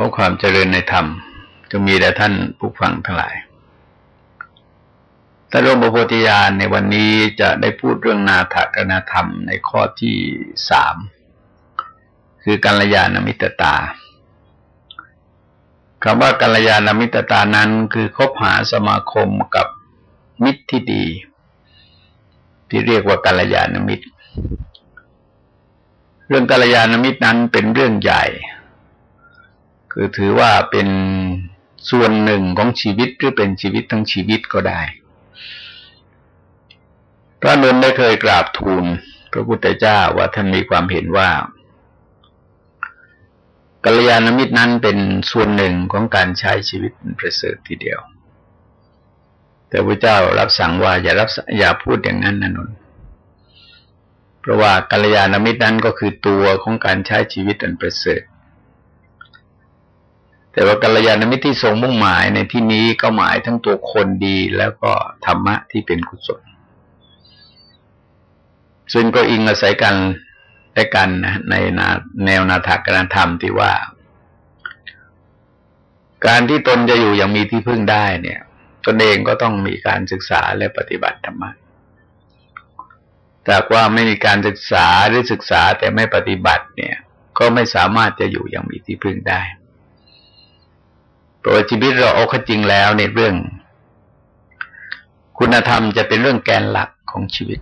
อความเจริญในธรรมจะมีแด่ท่านผู้ฟังทั้งหลายถ้าร่มโพธิญาณในวันนี้จะได้พูดเรื่องนาถกนาธรรมในข้อที่สามคือกัลยาณมิตรตาคำว่ากัลยาณมิตรตานั้นคือคบหาสมาคมกับมิตรที่ดี ที่เรียกว่ากัลยาณมิตร เรื่องกัลยาณมิตรนั้นเป็นเรื่องใหญ่ คือถือว่าเป็นส่วนหนึ่งของชีวิตหรือเป็นชีวิตทั้งชีวิตก็ได้ พระนนท์ได้เคยกราบทูล พระพุทธเจ้าว่าท่านมีความเห็นว่ากัลยาณมิตรนั้นเป็นส่วนหนึ่งของการใช้ชีวิตประเสริฐทีเดียว แต่พระเจ้ารับสั่งว่าอย่ารับอย่าพูดอย่างนั้นนะนนเพราะว่ากัลยาณมิตรนั้นก็คือตัวของการใช้ชีวิตอันประเสริฐ แต่ว่ากัลยาณมิตรที่ทรงมุ่งหมายในที่นี้ก็หมายทั้งตัวคนดีแล้วก็ธรรมะที่เป็นกุศล ซึ่งก็อิงอาศัยกันได้กันนะในแนวนาถกรธรรมที่ว่า การที่ตนจะอยู่อย่างมีที่พึ่งได้เนี่ย ตนเองก็ต้องมีการศึกษาและปฏิบัติธรรมะแต่ว่าไม่มีการศึกษาหรือศึกษาแต่ไม่ปฏิบัติเนี่ย ก็ไม่สามารถจะอยู่อย่างมีที่พึ่งได้ เพราะชีวิตเราเอาข้จริงแล้วในเรื่อง คุณธรรมจะเป็นเรื่องแกนหลักของชีวิต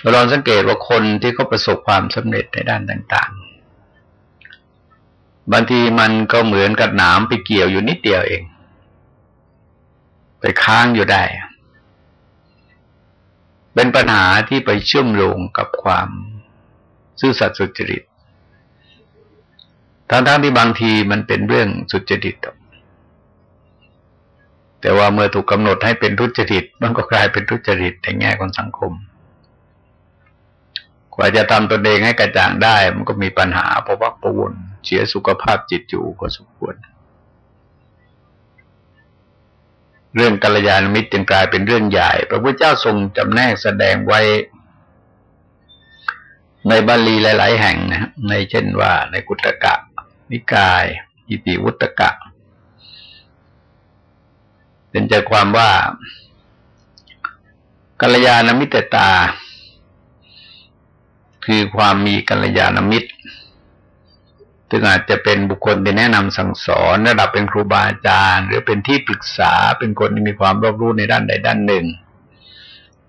เราลองสังเกตว่าคนที่เขาประสบความสำเร็จในด้านต่างๆ บางทีมันก็เหมือนกับหนามไปเกี่ยวอยู่นิดเดียวเอง ไปค้างอยู่ได้ เป็นปัญหาที่ไปเชื่อมโยงกับความซื่อสัตย์สุจริต ทั้งๆที่บางทีมันเป็นเรื่องสุจริตแต่ว่าเมื่อถูกกำหนดให้เป็นทุจริตมันก็กลายเป็นทุจริตในแง่ของสังคม กว่าจะทำตนเองให้กระจ่างได้ มันก็มีปัญหาเพราะว่าประวนเสียสุขภาพจิตอยู่ก็สมควร เรื่องกัลยาณมิตรจึงกลายเป็นเรื่องใหญ่ พระพุทธเจ้าทรงจำแนกแสดงไว้ ในบาลีหลาย ๆ แห่งนะในเช่นว่าในกุตกะ นิกายอิติวุตกะ เป็นใจความว่ากัลยาณมิตรตา คือความมีกัลยาณมิตรซึ่งอาจจะเป็นบุคคลที่แนะนำสั่งสอนระดับเป็นครูบาอาจารย์ หรือเป็นที่ปรึกษาเป็นคนที่มีความรอบรู้ในด้านใดด้านหนึ่ง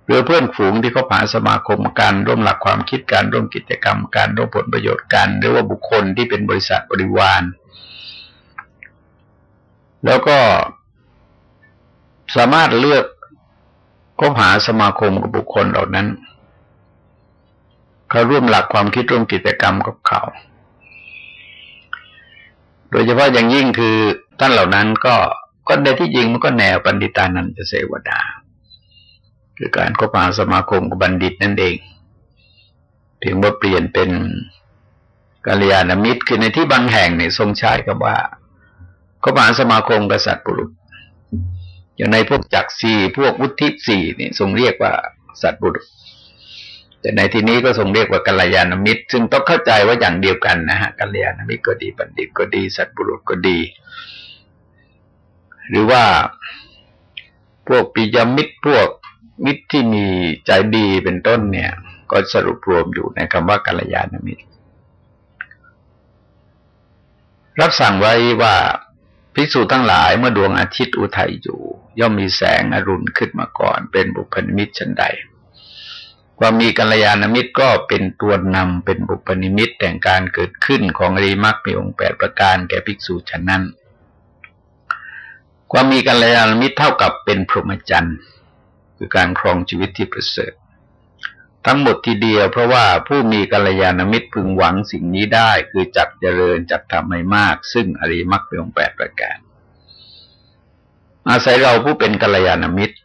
หรือเพื่อนฝูงที่เขาผ่านสมาคมกัน ร่วมหลักความคิดการร่วมกิจกรรมการร่วมผลประโยชน์กัน หรือว่าบุคคลที่เป็นบริษัทบริวาร แล้วก็สามารถเลือกก็หาสมาคมกับบุคคลเหล่านั้นเขาร่วมหลักความคิดร่วมกิจกรรมกับเขาโดยเฉพาะอย่างยิ่งคือท่านเหล่านั้นก็ก็ในที่จริงมันก็แนวปันดิตานันจะเสวดา คือการคบหาสมาคมกับบัณฑิตนั่นเองเพียงว่าเปลี่ยนเป็นกัลยาณมิตรคือในที่บางแห่งเนี่ยทรงใช้คำว่าคบหาสมาคมกษัตริย์ปุรุษอย่างในพวกจักรีพวกวุฒิสี่นี่ทรงเรียกว่าสัตว์บุรุษ แต่ในที่นี้ก็ทรงเรียกว่ากัลยาณมิตร ซึ่งต้องเข้าใจว่าอย่างเดียวกันนะฮะกัลยาณมิตรก็ดีบัณฑิตก็ดี สัตบุรุษก็ดี หรือว่าพวกปิยมิตรพวก มิตรที่มีใจดีเป็นต้นเนี่ย ก็สรุปรวมอยู่ในคำว่ากัลยาณมิตร รับสั่งไว้ว่าภิกษุทั้งหลายเมื่อดวงอาทิตย์อุทัยอยู่ ย่อมมีแสงอรุณขึ้นมาก่อน เป็นบุพนิมิตฉันใดความมีกัลยาณมิตรก็เป็นตัวนำเป็นบุพนิมิตแห่งการเกิดขึ้นของอริยมรรคมีองค์แปดประการแก่ภิกษุฉะนั้น ความมีกัลยาณมิตรเท่ากับเป็นพรหมจรรย์ คือการครองชีวิตที่ประเสริฐ ทั้งหมดทีเดียวเพราะว่าผู้มีกัลยาณมิตรพึงหวังสิ่งนี้ได้คือจักเจริญจักทำให้มาก ซึ่งอริมักมีองแปดประการ อาศัยเราผู้เป็นกัลยาณมิตร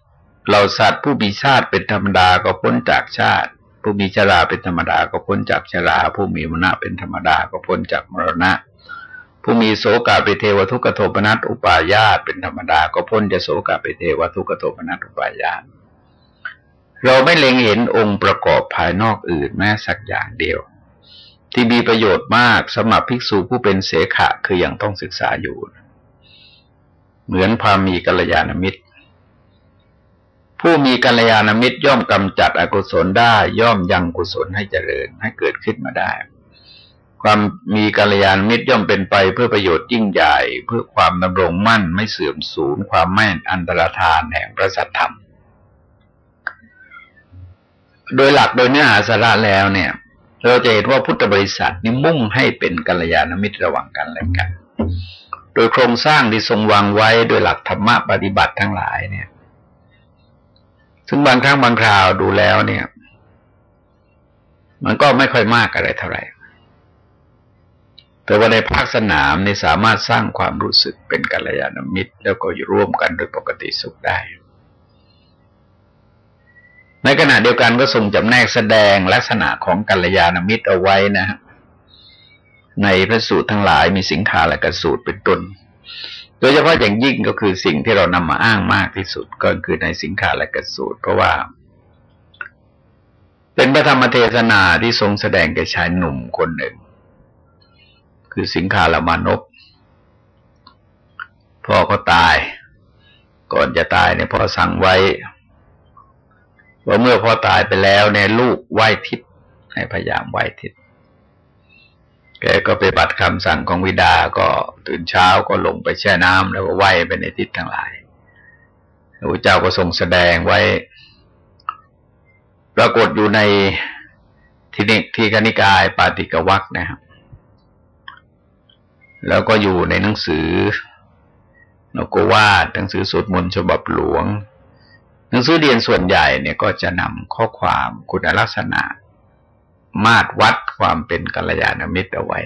เราสัตว์ผู้มีชาติเป็นธรรมดาก็พ้นจากชาติ ผู้มีชราเป็นธรรมดาก็พ้นจากชรา ผู้มีมรณะเป็นธรรมดาก็พ้นจากมรณะผู้มีโสกาเปเทวทุกขโทปนัสอุปายาตเป็นธรรมดา ก็พ้นจากโสกาเปเทวทุกขโทปนัสอุปายาต เราไม่เล็งเห็นองค์ประกอบภายนอกอื่นแม้สักอย่างเดียว ที่มีประโยชน์มากสำหรับภิกษุผู้เป็นเสขะคืออยังต้องศึกษาอยู่ เหมือนพามีกัลยาณมิตร ผู้มีกัลยาณมิตรย่อมกำจัดอกุศลได้ย่อมยังกุศลให้เจริญให้เกิดขึ้นมาได้ ความมีกัลยาณมิตรย่อมเป็นไปเพื่อประโยชน์ยิ่งใหญ่ เพื่อความดำรงมั่นไม่เสื่อมสูญความแม่นอันตรธานแห่งพระสัทธรรม โดยหลักโดยเนื้อหาสาระแล้วเนี่ย เราจะเห็นว่าพุทธบริษัทนี่มุ่งให้เป็นกัลยาณมิตรระหว่างกันและกัน โดยโครงสร้างที่ทรงวางไว้โดยหลักธรรมะปฏิบัติทั้งหลายเนี่ย ซึ่งบางครั้งบางคราวดูแล้วเนี่ย มันก็ไม่ค่อยมากอะไรเท่าไหร่แต่ว่าในภาคสนามนี่สามารถสร้างความรู้สึกเป็นกัลยาณมิตร แล้วก็อยู่ร่วมกันโดยปกติสุขได้ ในขณะเดียวกันก็ทรงจำแนกแสดงลักษณะของกัลยาณมิตรเอาไว้นะฮะในพระสูตรทั้งหลายมีสิงคาและกระสูตรเป็นต้น โดยเฉพาะอย่างยิ่งก็คือสิ่งที่เรานำมาอ้างมากที่สุดก็คือในสิงคาและกระสูตร เพราะว่า เป็นพระธรรมเทศนาที่ทรงแสดงแก่ชายหนุ่มคนหนึ่ง คือสิงคาละมานพพ่อก็ตาย ก่อนจะตายเนี่ยพ่อสั่งไว้ ว่าเมื่อพ่อตายไปแล้วเนี่ยลูกไหว้ทิศให้พยายามไหว้ทิศแกก็ไปบัตรคำสั่งของวิดาก็ตื่นเช้าก็ลงไปแช่น้ำแล้วก็ไหว้ไปในทิศทั้งหลายพระเจ้าก็ทรงแสดงไว้ ปรากฏอยู่ในทีนิทีกนิกายปาติกวักนะครับ แล้วก็อยู่ในหนังสือนกวาดหนังสือสวดมนต์ฉบับหลวง หนังสือเรียนส่วนใหญ่เนี่ยก็จะนำข้อความคุณลักษณะ มาตรวัดความเป็นกัลยาณมิตรเอาไว้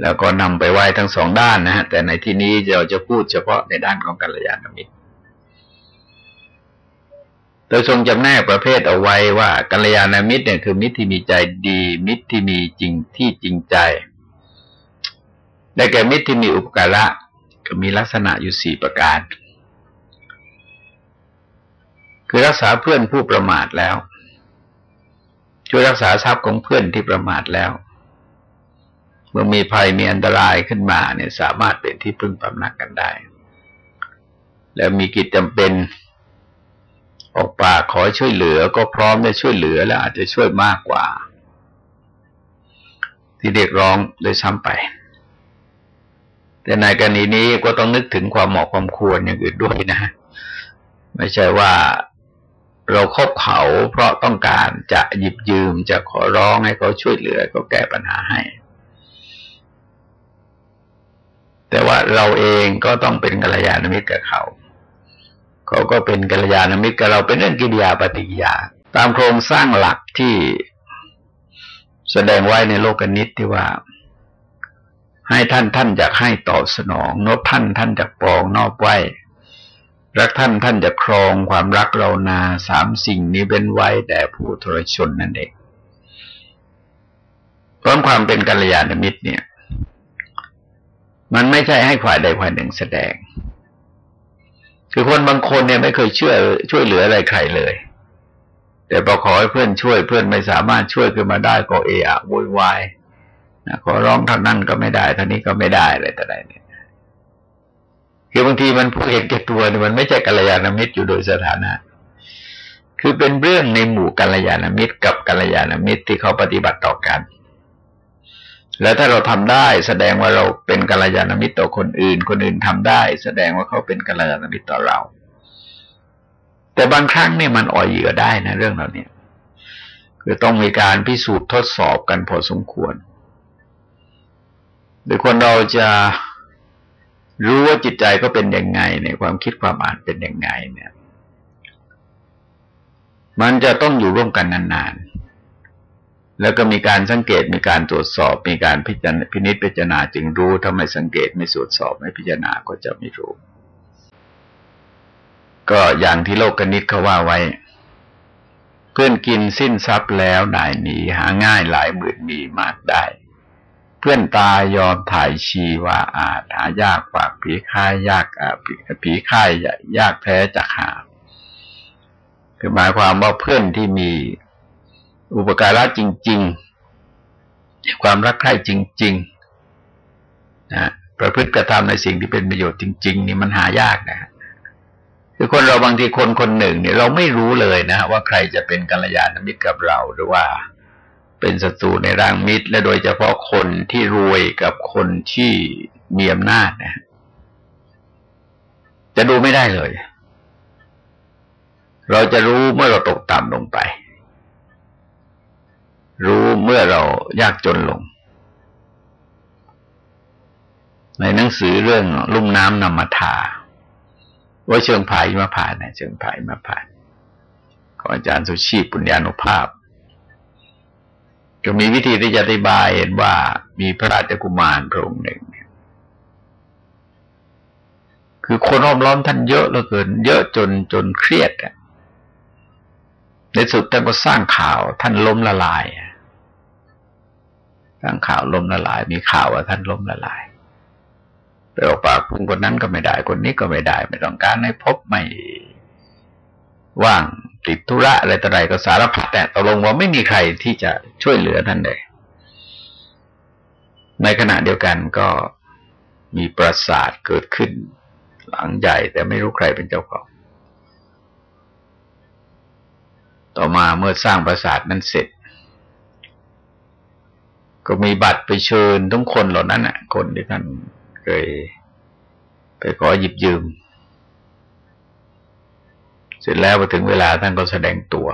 แล้วก็นำไปไว้ทั้งสองด้านนะฮะแต่ในที่นี้เราจะพูดเฉพาะในด้านของกัลยาณมิตรโดยทรงจำแนกประเภทเอาไว้ว่ากัลยาณมิตรเนี่ยคือมิตรที่มีใจดี มิตรที่มีจริงที่จริงใจ ได้แก่มิตรที่มีอุปการะก็มีลักษณะอยู่สี่ประการ คือรักษาเพื่อนผู้ประมาทแล้ว ช่วยรักษาทรัพย์ของเพื่อนที่ประมาทแล้ว เมื่อมีภัยมีอันตรายขึ้นมาเนี่ยสามารถเป็นที่พึ่งพำนักกันได้ แล้วมีกิจจำเป็น ออกปากขอช่วยเหลือก็พร้อมได้ช่วยเหลือและอาจจะช่วยมากกว่า ที่เด็กร้องโดยซ้ำไป แต่ในกรณีนี้ก็ต้องนึกถึงความเหมาะความควรอย่างอื่นด้วยนะไม่ใช่ว่า เราคบเขาเพราะต้องการจะหยิบยืมจะขอร้องให้เขาช่วยเหลือก็แก้ปัญหาให้ แต่ว่าเราเองก็ต้องเป็นกัลยาณมิตรกับเขาเขาก็เป็นกัลยาณมิตรกับเราเป็นเรื่องกิริยาปฏิกิยา ตามโครงสร้างหลักที่แสดงไว้ในโลกนิตที่ว่า ให้ท่านท่านอยากให้ตอบสนองนบท่านท่านจากปองนอบไว้ รักท่านท่านจะครองความรักเรานาสามสิ่งนี้เป็นไว้แต่ผู้ทรชนนั่นเองเพราะความเป็นกัลยาณมิตรเนี่ย มันไม่ใช่ให้ฝ่ายใดฝ่ายหนึ่งแสดง คือคนบางคนเนี่ยไม่เคยช่วยช่วยเหลืออะไรใครเลย แต่พอขอให้เพื่อนช่วยเพื่อนไม่สามารถช่วยขึ้นมาได้ก็เอะอะโวยวายนะขอร้องเท่านั้นก็ไม่ได้เท่านี้ก็ไม่ได้อะไรแต่ใดเนี่ย คือบางทีมันผู้เห็นแก่ตัวเนี่ยมันไม่ใช่กัลยาณมิตรอยู่โดยสถานะ คือเป็นเรื่องในหมู่กัลยาณมิตร กับกัลยาณมิตรที่เขาปฏิบัติต่อกัน แล้วถ้าเราทำได้แสดงว่าเราเป็นกัลยาณมิตรต่อคนอื่น คนอื่นทำได้ แสดงว่าเขาเป็นกัลยาณมิตรต่อเรา แต่บางครั้งเนี่ยมันอ่อยเหยื่อได้นะเรื่องเหล่านี้คือต้องมีการพิสูจน์ทดสอบกันพอสมควรโดยคนเราจะ รู้ว่าจิตใจก็เป็นยังไงในความคิดความอ่านเป็นยังไงเนี่ย มันจะต้องอยู่ร่วมกันนานๆ แล้วก็มีการสังเกตมีการตรวจสอบ มีการพิจารณาพินิจพิจารณาจึงรู้ถ้าไม่สังเกตไม่ตรวจสอบไม่พิจารณาก็จะไม่รู้ ก็อย่างที่โลกกนิตเขาว่าไว้ เพื่อนกินสิ้นทรัพย์แล้วนายหนีหาง่ายหลายหมื่นมีมากได้ พื่อนตายยอมถ่ายชีว่าอาจหายากกว่าผีค่ายยากผีค่ายยากแท้จากหา คือหมายความว่าเพื่อนที่มีอุปการะจริง ๆ ความรักใคร่จริงๆนะประพฤติกระทำในสิ่งที่เป็นประโยชน์จริง ๆ นี่มันหายากนะคือคนเราบางทีคนคนหนึ่งเนี่ยเราไม่รู้เลยนะว่าใครจะเป็นกัลยาณมิตรกับเราหรือว่า เป็นศัตรูในร่างมิตร และโดยเฉพาะคนที่รวยกับคนที่มีอำนาจนะจะดูไม่ได้เลย เราจะรู้เมื่อเราตกต่ำลงไป รู้เมื่อเรายากจนลง ในหนังสือเรื่องลุ่มน้ำนำมาทาว่าเชิงผายมาผ่านนะเชิงผายมาผ่านของอาจารย์สุชีพปุญญานุภาพ ก็มีวิธีที่จะอธิบายเห็นว่ามีพระราชกุมารพระองค์หนึ่งคือคนอ้อมล้อมท่านเยอะเหลือเกิน เยอะจนจนเครียดอะในสุดท่านก็สร้างข่าวท่านล้มละลายสร้างข่าวล้มละลาย มีข่าวว่าท่านล้มละลายไปออกปากพุ่งคนนั้นก็ไม่ได้คนนี้ก็ไม่ได้ ไม่ต้องการให้พบไม่ว่าง ติดธุระอะไรต่ออะไรก็สารพัดแต่ตกลงว่าไม่มีใครที่จะช่วยเหลือท่านเลยในขณะเดียวกันก็มีปราสาทเกิดขึ้น หลังใหญ่แต่ไม่รู้ใครเป็นเจ้าของ ต่อมาเมื่อสร้างปราสาทนั้นเสร็จ ก็มีบัตรไปเชิญทุกคนเหล่านั้นอะ คนที่ท่านเคยไปขอหยิบยืม สร็จแล้วพอถึงเวลาท่านก็แสดงตัว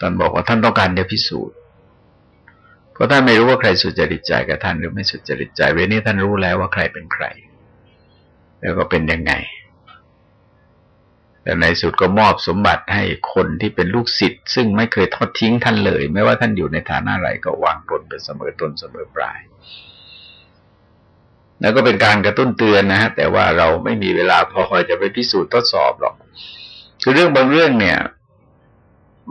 ท่านบอกว่าท่านต้องการจะพิสูจน์ เพราะท่านไม่รู้ว่าใครสุจริตใจกับท่านหรือไม่สุจริตใจเวนี้ท่านรู้แล้วว่าใครเป็นใคร แล้วก็เป็นยังไง แต่ในสุดก็มอบสมบัติให้คนที่เป็นลูกศิษย์ ซึ่งไม่เคยทอดทิ้งท่านเลย ไม่ว่าท่านอยู่ในฐานะอะไรก็วางตนเป็นเสมอตนเสมอปลาย แล้วก็เป็นการกระตุ้นเตือนนะฮะแต่ว่าเราไม่มีเวลาพอจะไปพิสูจน์ทดสอบหรอก คือเรื่องบางเรื่องเนี่ย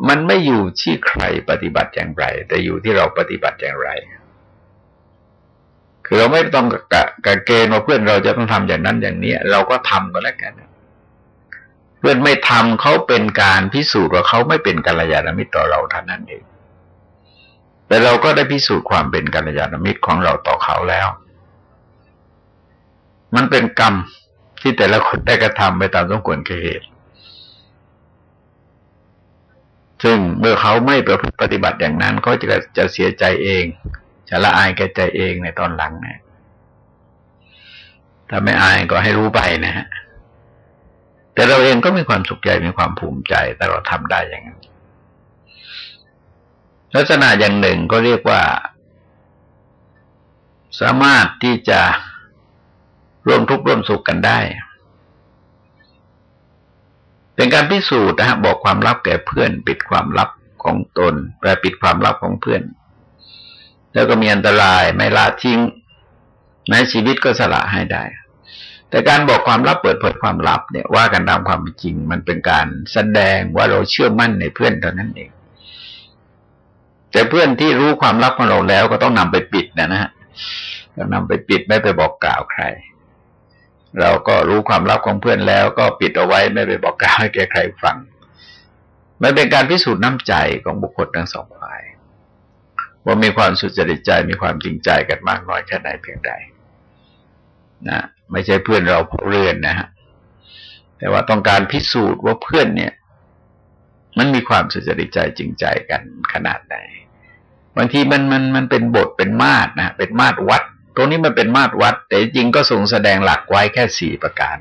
มันไม่อยู่ที่ใครปฏิบัติอย่างไร แต่อยู่ที่เราปฏิบัติอย่างไร คือเราไม่ต้องกะกะเกณฑ์ว่าเพื่อนเราจะต้องทำอย่างนั้นอย่างนี้เราก็ทำก็แล้วกันเพื่อนไม่ทำเขาเป็นการพิสูจน์ว่าเขาไม่เป็นกัลยาณมิตรต่อเราเท่านั้นเองแต่เราก็ได้พิสูจน์ความเป็นกัลยาณมิตรของเราต่อเขาแล้ว มันเป็นกรรมที่แต่ละคนได้กระทำไปตามสมควรแก่เหตุ ซึ่งเมื่อเขาไม่ประพฤติปฏิบัติอย่างนั้นเขาจะจะเสียใจเอง จะละอายแก่ใจเองในตอนหลังนะถ้าไม่อายก็ให้รู้ไปนะฮะ แต่เราเองก็มีความสุขใจมีความภูมิใจ แต่เราทำได้อย่างนั้น ลักษณะอย่างหนึ่งก็เรียกว่า สามารถที่จะ ร่วมทุกข์ร่วมสุขกันได้ เป็นการพิสูจน์นะฮะบอกความลับแก่เพื่อน ปิดความลับของตนแปลปิดความลับของเพื่อน แล้วก็มีอันตรายไม่ละทิ้งในชีวิตก็สละให้ได้ แต่การบอกความลับเปิดเผยความลับเนี่ยว่ากันตามความจริง มันเป็นการแสดงว่าเราเชื่อมั่นในเพื่อนเท่านั้นเอง แต่เพื่อนที่รู้ความลับของเราแล้วก็ต้องนำไปปิดนะนะฮะก็นำไปปิดไม่ไปบอกกล่าวใคร เราก็รู้ความลับของเพื่อนแล้ว ก็ปิดเอาไว้ไม่ไปบอกกล่าวให้แกใครฟัง มันเป็นการพิสูจน์น้ำใจของบุคคลทั้งสองฝ่าย ว่ามีความสุจริตใจมีความจริงใจกันมากน้อยแค่ไหนเพียงใดนะไม่ใช่เพื่อนเราเรื่อนนะฮะแต่ว่าต้องการพิสูจน์ว่าเพื่อนเนี่ย มันมีความสุจริตใจจริงใจกันขนาดไหนบางทีมันมันมันเป็นบทเป็นมาตรนะเป็นมาตรวัด รงนี้มันเป็นมาตรวัด แต่จริงก็ทรงแสดงหลักไว้แค่สี่ประการ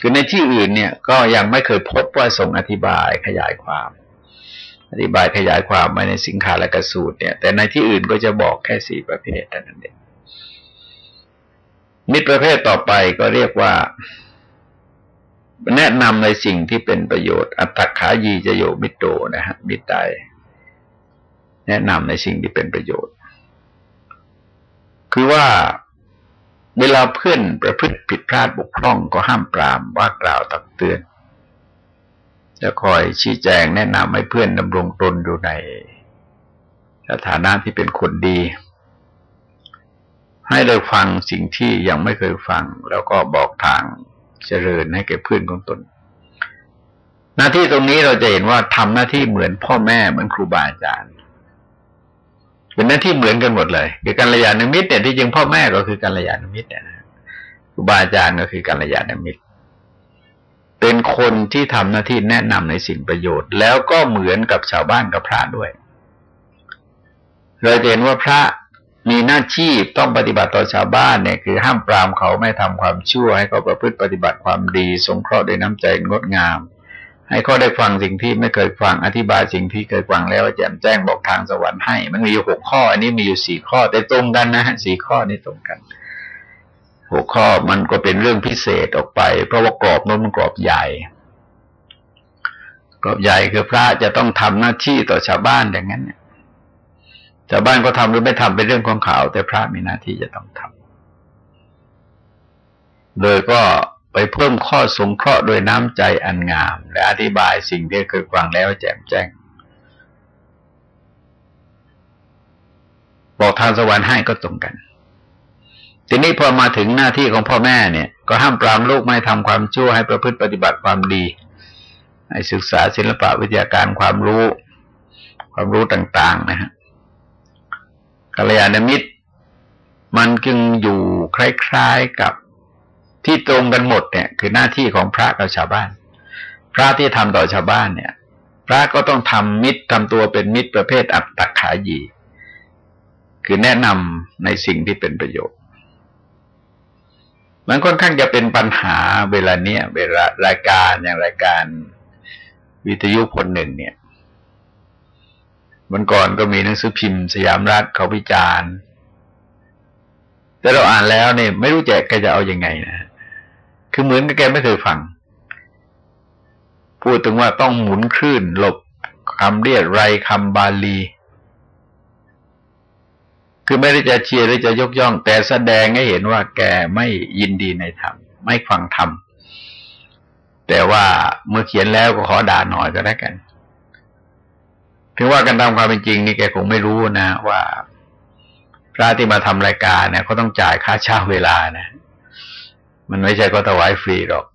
คือในที่อื่นเนี่ยก็ยังไม่เคยพบว่าทรงอธิบายขยายความ อธิบายขยายความมาในสิงคาและกสูตรเนี่ย แต่ในที่อื่นก็จะบอกแค่สี่ประเภทเท่านั้นเองมิตรประเภทต่อไปก็เรียกว่า แนะนำในสิ่งที่เป็นประโยชน์ อัตถขายีจะโยมิตโตนะฮะมิตรใดแนะนำในสิ่งที่เป็นประโยชน์ คือว่าเวลาเพื่อนประพฤติผิดพลาดบกพร่องก็ห้ามปรามว่ากล่าวตักเตือนจะคอยชี้แจงแนะนำให้เพื่อนดำรงตนอยู่ในสถานะที่เป็นคนดี ให้ได้ฟังสิ่งที่ยังไม่เคยฟัง แล้วก็บอกทางเจริญให้แก่เพื่อนของตน หน้าที่ตรงนี้เราจะเห็นว่าทำหน้าที่เหมือนพ่อแม่เหมือนครูบาอาจารย์ เป็นหน้าที่เหมือนกันหมดเลยคือการยาณมิตรเนี่ยที่จริงพ่อแม่ก็คือการยาณมิตรเนี่ยนะครูบาอาจารย์ก็คือการยาณมิตร เป็นคนที่ทำหน้าที่แนะนำในสิ่งประโยชน์ แล้วก็เหมือนกับชาวบ้านกับพระด้วยเราเห็นว่าพระมีหน้าที่ต้องปฏิบัติต่อชาวบ้านเนี่ยคือห้ามปรามเขาไม่ทำความชั่วให้เขาประพฤติปฏิบัติความดี สงเคราะห์ด้วยน้ำใจงดงาม ให้เขาได้ฟังสิ่งที่ไม่เคยฟังอธิบายสิ่งที่เคยฟังแล้วแจ่มแจ้งบอกทางสวรรค์ให้ มันมีอยู่หกข้อ อันนี้มีอยู่สี่ข้อ แต่ตรงกันนะฮะสี่ข้อนี้ตรงกันหกข้อมันก็เป็นเรื่องพิเศษออกไป เพราะว่ากรอบนั้นมันกรอบใหญ่ กรอบใหญ่คือพระจะต้องทำหน้าที่ต่อชาวบ้านอย่างนั้นเนี่ยชาวบ้านก็ทำหรือไม่ทำเป็นเรื่องของเขาแต่พระมีหน้าที่จะต้องทำโดยก็ ไปเพิ่มข้อสงเคราะห์โดยน้ำใจอันงาม และอธิบายสิ่งที่เคยฟังแล้วแจ่มแจ้ง บอกทางสวรรค์ให้ก็ตรงกัน ทีนี้พอมาถึงหน้าที่ของพ่อแม่เนี่ย ก็ห้ามปรามลูกไม่ทำความชั่วให้ประพฤติปฏิบัติความดี ให้ศึกษาศิลปะวิทยาการความรู้ ความรู้ต่าง ๆ นะฮะกัลยาณมิตร มันจึงอยู่คล้าย ๆกับ ที่ตรงกันหมดเนี่ยคือหน้าที่ของพระกับชาวบ้าน พระที่ทำต่อชาวบ้านเนี่ย พระก็ต้องทำมิตรทำตัวเป็นมิตรประเภทอัตตขายี คือแนะนำในสิ่งที่เป็นประโยชน์มันค่อนข้างจะเป็นปัญหาเวลาเนี้ยเวลารายการอย่างรายการวิทยุคนหนึ่งเนี่ยวันก่อนก็มีหนังสือพิมพ์ สยามรัฐเขาวิจารณ์ แต่เราอ่านแล้วเนี่ยไม่รู้จะกจะเอาอยัางไงนะ คือเหมือนกับแกไม่เคยฟัง พูดถึงว่าต้องหมุนคลื่นหลบคำเรียกไรคำบาลี คือไม่ได้จะเชียร์หรือจะยกย่อง แต่แสดงให้เห็นว่าแกไม่ยินดีในธรรม ไม่ฟังธรรม แต่ว่าเมื่อเขียนแล้วก็ขอด่าหน่อยก็ได้กันถึงว่ากันตามความเป็นจริงนี่แกคงไม่รู้นะว่าพระที่มาทำรายการเนี่ยเขาต้องจ่ายค่าเช่าเวลานะ มันไม่ใช่ก็ถวายฟรีหรอก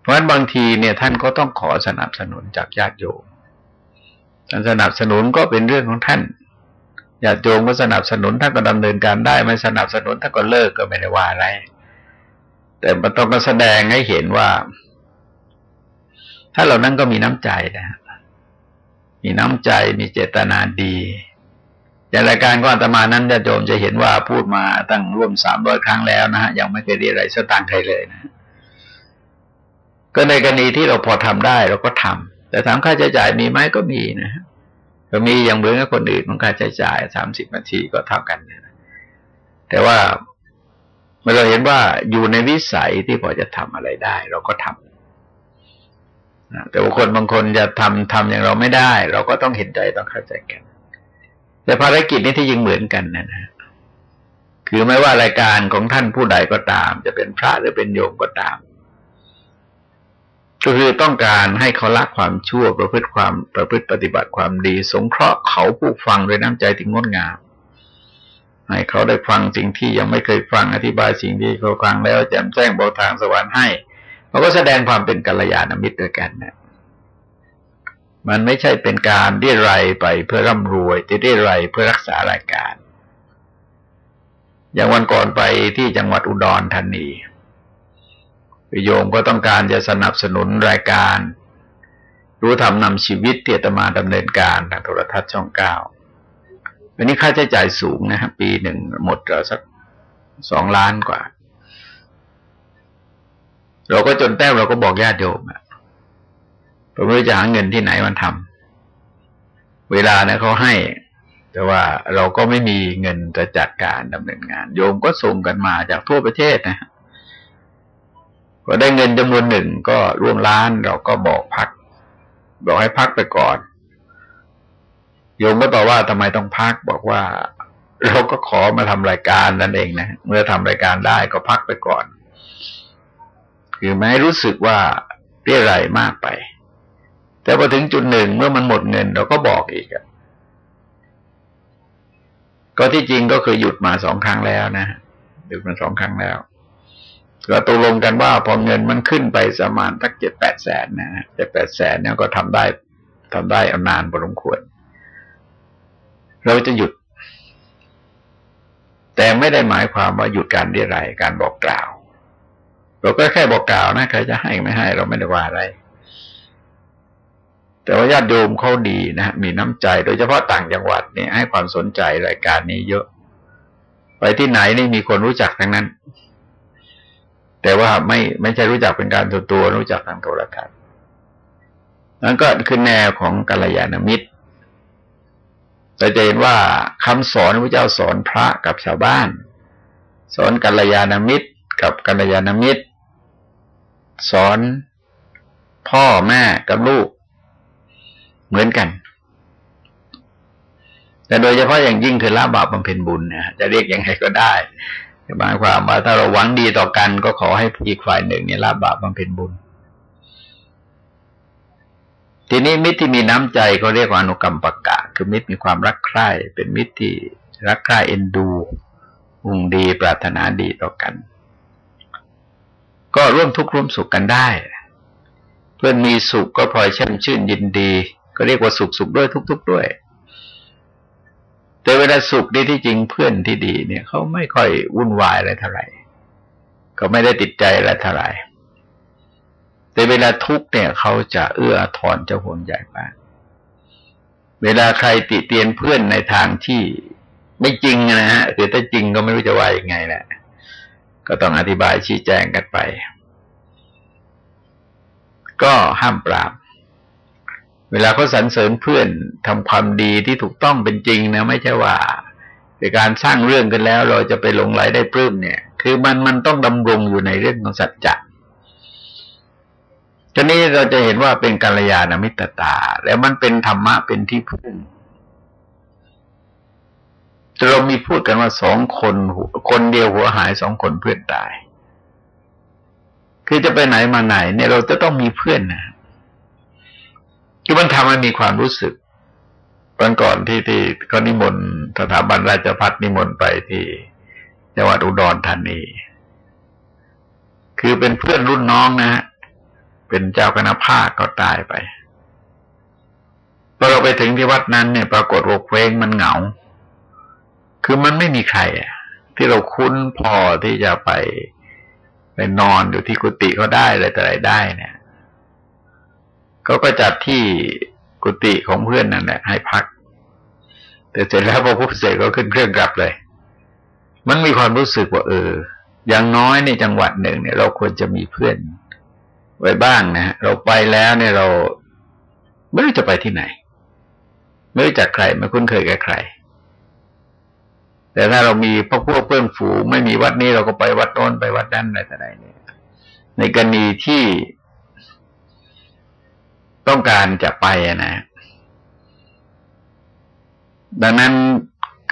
เพราะฉะนั้นบางทีเนี่ยท่านก็ต้องขอสนับสนุนจากญาติโยมท่านสนับสนุนก็เป็นเรื่องของท่านญาติโยมก็สนับสนุนท่านก็ดำเนินการได้ไม่สนับสนุนท่านก็เลิกก็ไม่ได้ว่าอะไร แต่มันต้องมาแสดงให้เห็นว่า ถ้าเรานั้นก็มีน้ำใจนะมีน้ำใจมีเจตนาดี อย่างรายการก็อาตมานั้นจะโยมจะเห็นว่าพูดมาตั้งร่วมสามร้อยครั้งแล้วนะฮะยังไม่เคยเรียอะไรสตางค์ใครเลยนะก็ในกรณีที่เราพอทำได้เราก็ทำแต่ถามค่าใช้จ่ายมีไหมก็มีนะก็มีอย่างเหมือนกับคนอื่นมันค่าใช้จ่ายสามสิบนาทีก็เท่ากันนะแต่ว่าเมื่อเราเห็นว่าอยู่ในวิสัยที่พอจะทำอะไรได้ เราก็ทำแต่ว่าคนบางคนจะทำทำอย่างเราไม่ได้ เราก็ต้องเห็นใจต้องเข้าใจกัน แต่ภารกิจนี้ที่ยิงเหมือนกันนะนะคือไม่ว่ารายการของท่านผู้ใดก็ตาม จะเป็นพระหรือเป็นโยมก็ตาม ก็คือต้องการให้เขาละความชั่วประพฤติความประพฤติปฏิบัติความดี สงเคราะห์เขาผู้ฟังด้วยน้ำใจที่งดงามให้เขาได้ฟังสิ่งที่ยังไม่เคยฟังอธิบายสิ่งที่เขาฟังแล้วแจ่มแจ้งบอกทางสวรรค์ให้เราก็แสดงความเป็นกัลยาณมิตรด้วยกันนะ มันไม่ใช่เป็นการเรียรายไปเพื่อร่ำรวยแต่เรียรายเพื่อรักษารายการ อย่างวันก่อนไปที่จังหวัดอุดรธานีโยมก็ต้องการจะสนับสนุนรายการ รู้ทำนำชีวิตที่ตมาดำเนินการทางโทรทัศน์ช่องเก้าวันนี้ค่าใช้จ่ายสูงนะครับปีหนึ่งหมดสักสองล้านกว่า เราก็จนแต้มเราก็บอกญาติโยมอะ เราไม่รู้จะหาเงินที่ไหนมันทำเวลาเนี่ยเขาให้ แต่ว่าเราก็ไม่มีเงินจะจัดการดำเนินงาน โยมก็ส่งกันมาจากทั่วประเทศนะพอได้เงินจำนวนหนึ่งก็ร่วมล้านเราก็บอกพัก บอกให้พักไปก่อน โยมก็ตอบว่าทำไมต้องพักบอกว่าเราก็ขอมาทำรายการนั่นเองนะเมื่อทำรายการได้ก็พักไปก่อน คือไม่รู้สึกว่าเรียอะไรมากไป แต่พอถึงจุดหนึ่งเมื่อมันหมดเงินเราก็บอกอีกก็ที่จริงก็คือหยุดมาสองครั้งแล้วนะหยุดมาสองครั้งแล้วก็ตกลงกันว่าพอเงินมันขึ้นไปประมาณสักเจ็ดแปดแสนนะเจ็ดแปดแสนเนี่ยก็ทำได้ทำได้เอานานพอสมควร เราจะหยุด แต่ไม่ได้หมายความว่าหยุดการเรียรายการบอกกล่าว เราก็แค่บอกกล่าวนะใครจะให้ไม่ให้เราไม่ได้ว่าอะไร แต่ว่าญาติโยมเขาดีนะมีน้ำใจ โดยเฉพาะต่างจังหวัดเนี่ยให้ความสนใจรายการนี้เยอะ ไปที่ไหนนี่มีคนรู้จักทั้งนั้น แต่ว่าไม่ไม่ใช่รู้จักเป็นการตัวตัวรู้จักทางโทรทัศน์นั่นก็คือแนวของกัลยาณมิตรเราจะเห็นว่าคำสอนพระเจ้าสอนพระกับชาวบ้าน สอนกัลยาณมิตร กับกัลยาณมิตร สอนพ่อแม่กับลูก เหมือนกัน แต่โดยเฉพาะอย่างยิ่งคือละบาปบำเพ็ญบุญเนี่ยจะเรียกยังไงก็ได้หมายความว่าถ้าเราหวังดีต่อกันก็ขอให้อีกฝ่ายหนึ่งเนี่ยละบาปบำเพ็ญบุญ ทีนี้มิตรที่มีน้ำใจเขาเรียกว่าอนุกรรมปกะ คือมิตรมีความรักใคร่เป็นมิตรที่รักใคร่เอ็นดูอุ่งดีปรารถนาดีต่อกัน ก็ร่วมทุกข์ร่วมสุขกันได้ เพื่อนมีสุขก็พลอยชื่นชื่นยินดี ก็เรียกว่าสุขสุขด้วยทุก ๆ ด้วย แต่เวลาสุขดีที่จริงเพื่อนที่ดีเนี่ยเขาไม่ค่อยวุ่นวายอะไรเท่าไหร่เขาไม่ได้ติดใจอะไรเท่าไหร่แต่เวลาทุกเนี่ยเขาจะเอื้อถอนเจะห่วงใหญ่มากเวลาใครติเตียนเพื่อนในทางที่ไม่จริงนะฮะหรือถ้าจริงก็ไม่รู้จะว่ายังไงแหละก็ต้องอธิบายชี้แจงกันไป ก็ห้ามปราบ เวลาเขาสรรเสริญเพื่อนทำความดีที่ถูกต้องเป็นจริงนะ ไม่ใช่ว่าเป็นการสร้างเรื่องกันแล้ว เราจะไปหลงไหลได้ปลื้มเนี่ย คือมันมันต้องดำรงอยู่ในเรื่องของสัจจะทีนี้เราจะเห็นว่าเป็นกัลยาณมิตรตา แล้วมันเป็นธรรมะเป็นที่พึ่งเรามีพูดกันว่าสองคนคนเดียวหัวหายสองคนเพื่อนตาย คือจะไปไหนมาไหนเนี่ยเราจะต้องมีเพื่อนนะ คือมันทำให้มีความรู้สึกวันก่อนที่ที่ก็นิมนต์สถาบันราชพัฒนิมนต์ไปที่จังหวัดอุดรธานี คือเป็นเพื่อนรุ่นน้องนะฮะเป็นเจ้าคณะภาคก็ตายไปพอเราไปถึงที่วัดนั้นเนี่ย ปรากฏว่าเคว้งมันเหงา คือมันไม่มีใครอะ ที่เราคุ้นพอที่จะไปไปนอนอยู่ที่กุฏิเขาได้อะไรแต่ไรได้เนี่ย เขาก็จัดที่กุฏิของเพื่อนนั่นแหละให้พัก แต่เสร็จแล้วพอพุทธเสกก็ขึ้นเครื่องกลับเลย มันมีความรู้สึกว่า เออ อย่างน้อยในจังหวัดหนึ่งเนี่ย เราควรจะมีเพื่อนไว้บ้างนะเราไปแล้วเนี่ยเราไม่รู้จะไปที่ไหน ไม่รู้จักใครไม่คุ้นเคยกับใคร แต่ถ้าเรามีพวกพวกเพื่อนฝูงไม่มีวัดนี้เราก็ไปวัดโน้นไปวัดนั้นอะไรแต่ออะไรเนี่ยในกรณีที่ ต้องการจะไปนะ ดังนั้น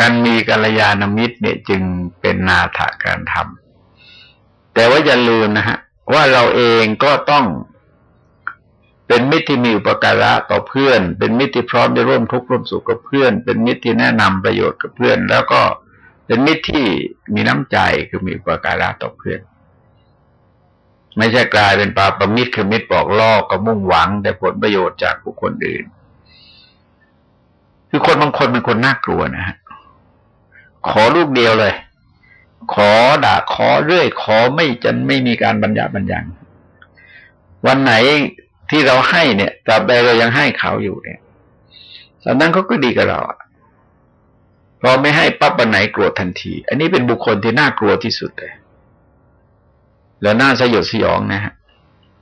การมีกัลยาณมิตรเนี่ยจึงเป็นนาถการทำแต่ว่าอย่าลืมนะฮะ ว่าเราเองก็ต้องเป็นมิตรที่มีอุปการะต่อเพื่อน เป็นมิตรที่พร้อมจะร่วมทุกข์ร่วมสุขกับเพื่อน เป็นมิตรที่แนะนำประโยชน์กับเพื่อน แล้วก็เป็นมิตรที่มีน้ำใจคือมีอุปการะต่อเพื่อน ไม่ใช่กลายเป็นปาประมิตรคือมิตรบอกล่อก็มุ่งหวัง แต่ผลประโยชน์จากบุคคลอื่น คือคนบางคนเป็นคนน่ากลัวนะฮะขอลูกเดียวเลย ขอด่าขอเรื่อย ขอไม่จนไม่มีการบรรยาบรรยังวันไหนที่เราให้เนี่ยตราบใดเรายังให้เขาอยู่เนี่ยตอนนั้นเขาก็ดีกับเราเพอไม่ให้ปั๊บวันไหนโกรธทันที อันนี้เป็นบุคคลที่น่ากลัวที่สุดเลย แล้วน่าสยดสยองนะฮะ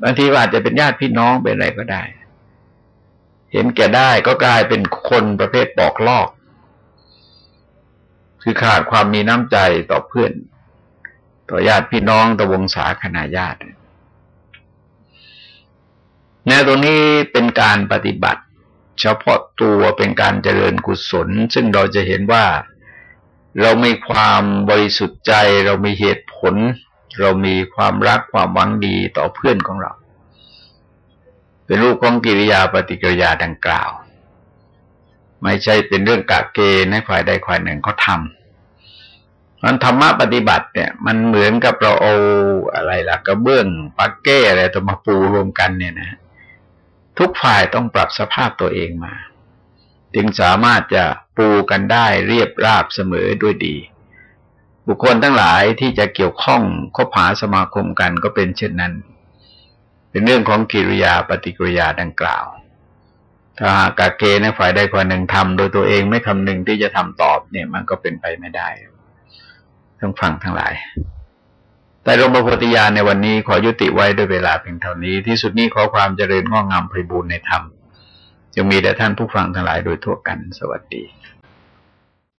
บางทีอาจจะเป็นญาติพี่น้องเป็นอะไรก็ได้ เห็นแก่ได้ก็กลายเป็นคนประเภทปอกลอก คือขาดความมีน้ำใจต่อเพื่อน ต่อญาติพี่น้องต่อวงศาคณาญาติแนวตรงนี้เป็นการปฏิบัติ เฉพาะตัวเป็นการเจริญกุศล ซึ่งเราจะเห็นว่าเรามีความบริสุทธิ์ใจ เรามีเหตุผล เรามีความรักความหวังดีต่อเพื่อนของเรา เป็นรูปของกิริยาปฏิกิริยาดังกล่าว ไม่ใช่เป็นเรื่องกะเกณฑ์ให้ฝ่ายใดฝ่ายหนึ่งเขาทำมันธรรมะปฏิบัติเนี่ย มันเหมือนกับเราเอาอะไรล่ะกระเบื้องปักเก้อะไรตัวมาปูรวมกันเนี่ยนะ ทุกฝ่ายต้องปรับสภาพตัวเองมา จึงสามารถจะปูกันได้เรียบราบเสมอด้วยดี บุคคลทั้งหลายที่จะเกี่ยวข้องคบหาสมาคมกันก็เป็นเช่นนั้น เป็นเรื่องของกิริยาปฏิกิริยาดังกล่าว ถ้าหากาเกในฝ่ายใดฝ่ายหนึ่งทำโดยตัวเองไม่คำนึงที่จะทำตอบเนี่ยมันก็เป็นไปไม่ได้ต้องฟังทั้งหลาย แต่รมโพธิญาณในวันนี้ขอยุติไว้ด้วยเวลาเพียงเท่านี้ ที่สุดนี้ขอความเจริญงอกงามไพบูรณ์ในธรรมจงมีแด่ท่านผู้ฟังทั้งหลายโดยทั่วกัน สวัสดี